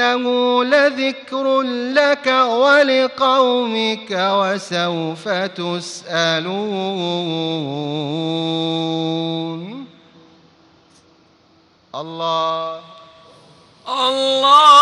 وانه لذكر لك ولقومك وسوف تسألون. الله. الله.